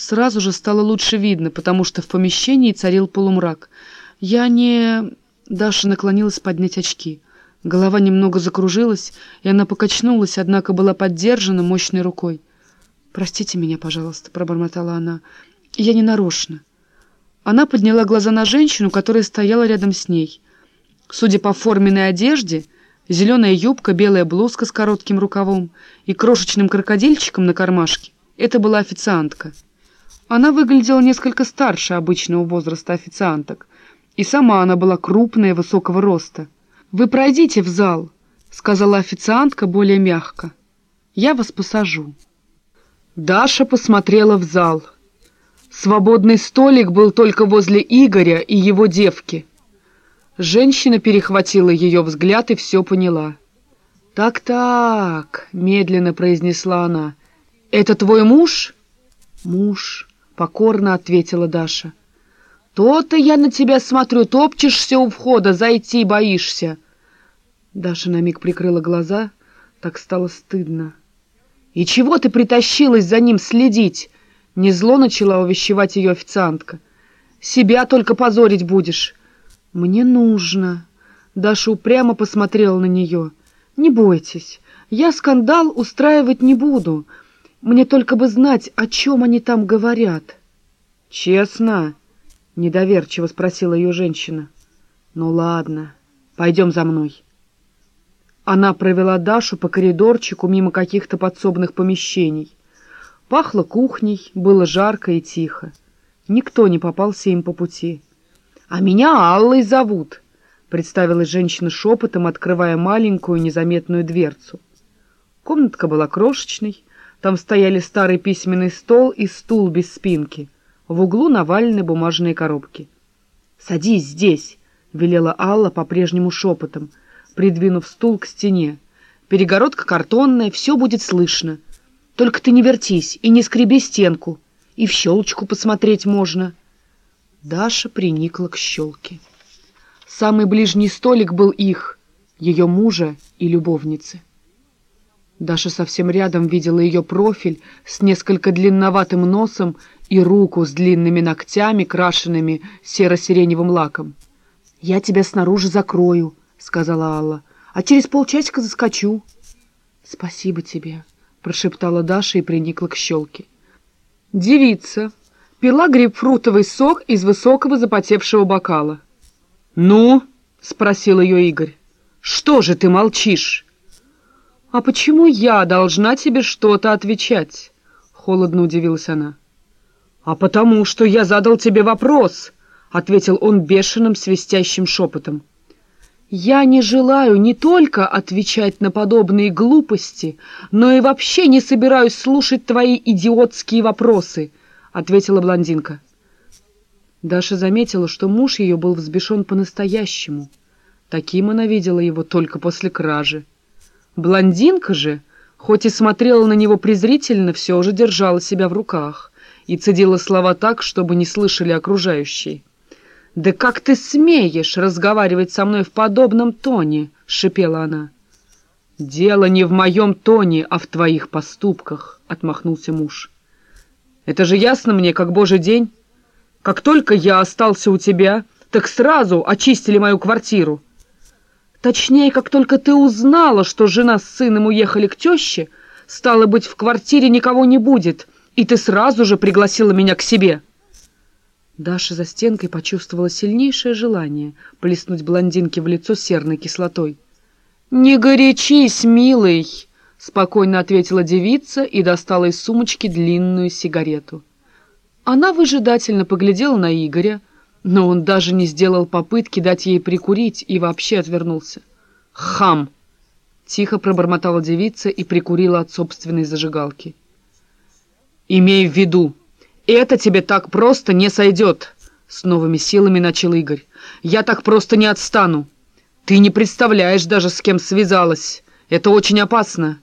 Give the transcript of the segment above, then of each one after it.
Сразу же стало лучше видно, потому что в помещении царил полумрак. Я не... Даша наклонилась поднять очки. Голова немного закружилась, и она покачнулась, однако была поддержана мощной рукой. «Простите меня, пожалуйста», — пробормотала она. «Я не нарочно». Она подняла глаза на женщину, которая стояла рядом с ней. Судя по форменной одежде, зеленая юбка, белая блузка с коротким рукавом и крошечным крокодильчиком на кармашке — это была официантка. Она выглядела несколько старше обычного возраста официанток, и сама она была крупная, высокого роста. «Вы пройдите в зал», — сказала официантка более мягко. «Я вас посажу». Даша посмотрела в зал. Свободный столик был только возле Игоря и его девки. Женщина перехватила ее взгляд и все поняла. «Так-так», — медленно произнесла она, — «это твой муж?» «Муж», — покорно ответила Даша. «То-то я на тебя смотрю, топчешься у входа, зайти боишься». Даша на миг прикрыла глаза, так стало стыдно. «И чего ты притащилась за ним следить?» Не зло начала увещевать ее официантка. «Себя только позорить будешь». «Мне нужно». Даша упрямо посмотрела на нее. «Не бойтесь, я скандал устраивать не буду. Мне только бы знать, о чем они там говорят». «Честно?» — недоверчиво спросила ее женщина. «Ну ладно, пойдем за мной». Она провела Дашу по коридорчику мимо каких-то подсобных помещений. Пахло кухней, было жарко и тихо. Никто не попался им по пути. «А меня Аллой зовут», — представилась женщина шепотом, открывая маленькую незаметную дверцу. Комнатка была крошечной, там стояли старый письменный стол и стул без спинки. В углу навалены бумажные коробки. «Садись здесь», — велела Алла по-прежнему шепотом, придвинув стул к стене. «Перегородка картонная, все будет слышно». Только ты не вертись и не скреби стенку, и в щелочку посмотреть можно. Даша приникла к щелке. Самый ближний столик был их, ее мужа и любовницы. Даша совсем рядом видела ее профиль с несколько длинноватым носом и руку с длинными ногтями, крашенными серо-сиреневым лаком. «Я тебя снаружи закрою», — сказала Алла, — «а через полчасика заскочу». «Спасибо тебе», — прошептала Даша и приникла к щелке. Девица пила грейпфрутовый сок из высокого запотевшего бокала. «Ну?» — спросил ее Игорь. «Что же ты молчишь?» «А почему я должна тебе что-то отвечать?» — холодно удивилась она. «А потому что я задал тебе вопрос», — ответил он бешеным свистящим шепотом. Я не желаю не только отвечать на подобные глупости, но и вообще не собираюсь слушать твои идиотские вопросы, — ответила блондинка. Даша заметила, что муж ее был взбешен по-настоящему. Таким она видела его только после кражи. Блондинка же, хоть и смотрела на него презрительно, все же держала себя в руках и цедила слова так, чтобы не слышали окружающие. «Да как ты смеешь разговаривать со мной в подобном тоне?» — шипела она. «Дело не в моем тоне, а в твоих поступках», — отмахнулся муж. «Это же ясно мне, как божий день. Как только я остался у тебя, так сразу очистили мою квартиру. Точнее, как только ты узнала, что жена с сыном уехали к теще, стало быть, в квартире никого не будет, и ты сразу же пригласила меня к себе». Даша за стенкой почувствовала сильнейшее желание плеснуть блондинке в лицо серной кислотой. «Не горячись, милый!» — спокойно ответила девица и достала из сумочки длинную сигарету. Она выжидательно поглядела на Игоря, но он даже не сделал попытки дать ей прикурить и вообще отвернулся. «Хам!» — тихо пробормотала девица и прикурила от собственной зажигалки. «Имей в виду!» «Это тебе так просто не сойдет!» С новыми силами начал Игорь. «Я так просто не отстану. Ты не представляешь даже, с кем связалась. Это очень опасно».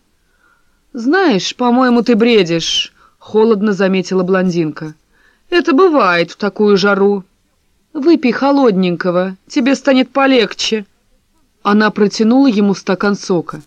«Знаешь, по-моему, ты бредишь», — холодно заметила блондинка. «Это бывает в такую жару. Выпей холодненького, тебе станет полегче». Она протянула ему стакан сока.